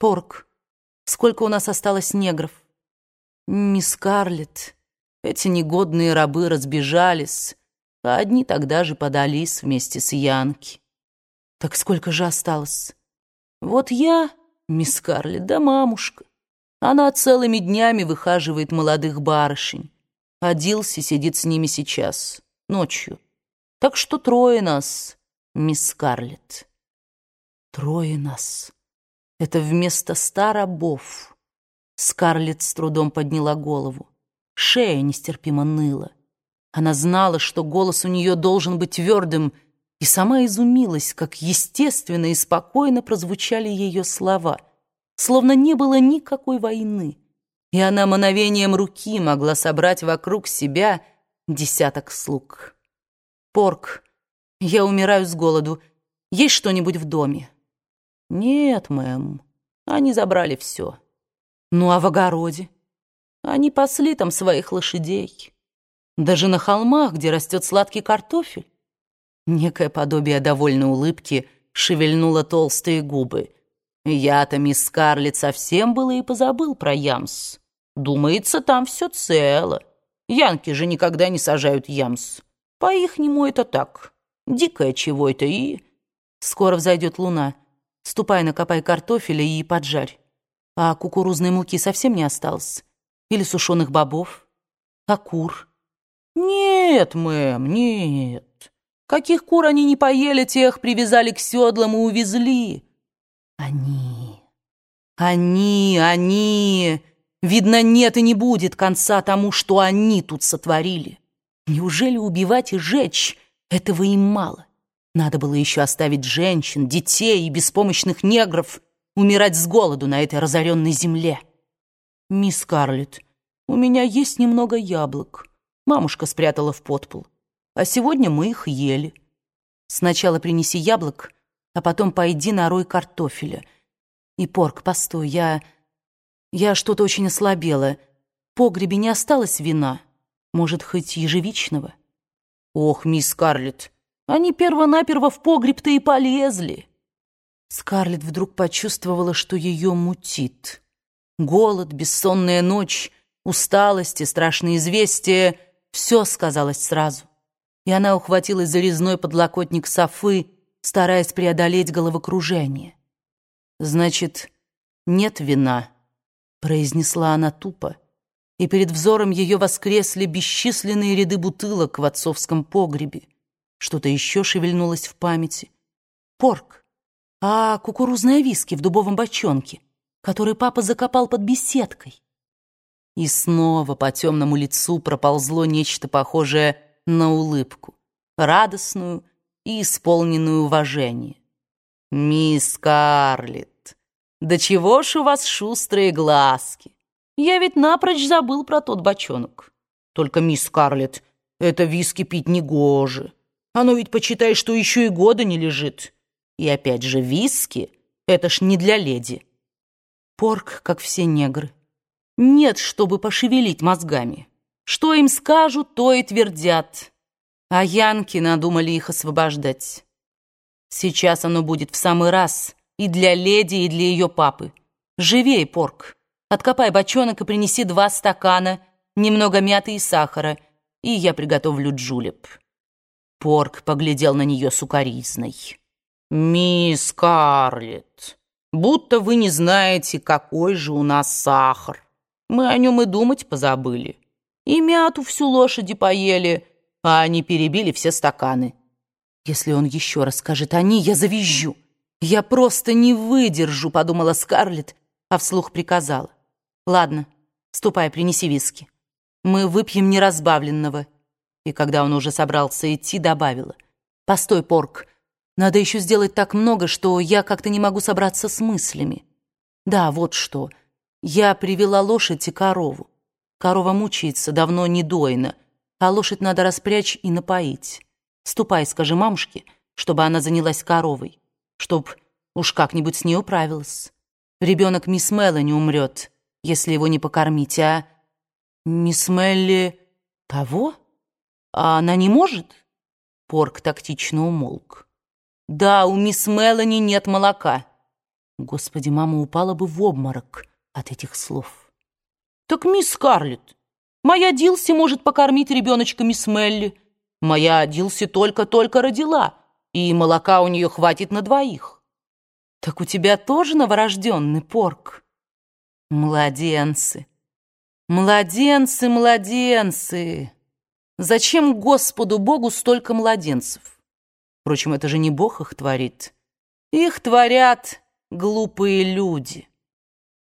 Порк, сколько у нас осталось негров? Мисс Карлетт, эти негодные рабы разбежались, а одни тогда же подались вместе с Янки. Так сколько же осталось? Вот я, мисс Карлетт, да мамушка. Она целыми днями выхаживает молодых барышень. А сидит с ними сейчас, ночью. Так что трое нас, мисс Скарлетт. Трое нас. Это вместо ста рабов. Скарлетт с трудом подняла голову. Шея нестерпимо ныла. Она знала, что голос у нее должен быть твердым, и сама изумилась, как естественно и спокойно прозвучали ее слова, словно не было никакой войны, и она мановением руки могла собрать вокруг себя десяток слуг. «Порк, я умираю с голоду. Есть что-нибудь в доме?» «Нет, мэм, они забрали все». «Ну а в огороде?» «Они пасли там своих лошадей. Даже на холмах, где растет сладкий картофель». Некое подобие довольной улыбки шевельнуло толстые губы. Я-то, мисс Скарлетт, совсем было и позабыл про Ямс. Думается, там все цело. Янки же никогда не сажают Ямс. По-ихнему это так. Дикое чего это и... Скоро взойдет луна. Ступай, накопай картофеля и поджарь. А кукурузной муки совсем не осталось? Или сушеных бобов? А кур? Нет, мэм, нет. Каких кур они не поели, тех привязали к седлам и увезли. Они, они, они... Видно, нет и не будет конца тому, что они тут сотворили. Неужели убивать и жечь этого им мало? Надо было еще оставить женщин, детей и беспомощных негров умирать с голоду на этой разоренной земле. Мисс Карлетт, у меня есть немного яблок. Мамушка спрятала в подпол а сегодня мы их ели. Сначала принеси яблок, а потом пойди на рой картофеля. И, Порк, постой, я... Я что-то очень ослабела. В погребе не осталось вина. Может, хоть ежевичного? Ох, мисс Скарлетт, они перво-наперво в погреб-то и полезли. Скарлетт вдруг почувствовала, что ее мутит. Голод, бессонная ночь, усталость и страшные известия — все сказалось сразу и она ухватилась за резной подлокотник Софы, стараясь преодолеть головокружение. «Значит, нет вина», — произнесла она тупо, и перед взором ее воскресли бесчисленные ряды бутылок в отцовском погребе. Что-то еще шевельнулось в памяти. Порк, а кукурузные виски в дубовом бочонке, который папа закопал под беседкой. И снова по темному лицу проползло нечто похожее на улыбку, радостную и исполненную уважения. «Мисс Карлетт, да чего ж у вас шустрые глазки? Я ведь напрочь забыл про тот бочонок. Только, мисс Карлетт, это виски пить не гоже. Оно ведь, почитай, что еще и года не лежит. И опять же, виски — это ж не для леди. Порк, как все негры. Нет, чтобы пошевелить мозгами. Что им скажут, то и твердят. А янки надумали их освобождать. Сейчас оно будет в самый раз и для леди, и для ее папы. Живей, порк. Откопай бочонок и принеси два стакана, немного мяты и сахара, и я приготовлю джулеп. Порк поглядел на нее сукоризной. «Мисс Карлетт, будто вы не знаете, какой же у нас сахар. Мы о нем и думать позабыли и мяту всю лошади поели, а они перебили все стаканы. Если он еще раз скажет «они», я завизжу. Я просто не выдержу, подумала Скарлетт, а вслух приказала. Ладно, ступай, принеси виски. Мы выпьем неразбавленного. И когда он уже собрался идти, добавила. Постой, Порк, надо еще сделать так много, что я как-то не могу собраться с мыслями. Да, вот что. Я привела лошадь и корову. Корова мучается, давно не дойна, а лошадь надо распрячь и напоить. Ступай, скажи мамушке, чтобы она занялась коровой, чтоб уж как-нибудь с ней управилась. Ребенок мисс Мелани умрет, если его не покормить, а... Мисс Мелли... Того? А она не может? Порк тактично умолк. Да, у мисс Мелани нет молока. Господи, мама упала бы в обморок от этих слов. Так, мисс Скарлетт, моя Дилси может покормить ребеночка мисс Мелли. Моя Дилси только-только родила, и молока у нее хватит на двоих. Так у тебя тоже новорожденный порк? Младенцы, младенцы, младенцы. Зачем Господу Богу столько младенцев? Впрочем, это же не Бог их творит. Их творят глупые люди.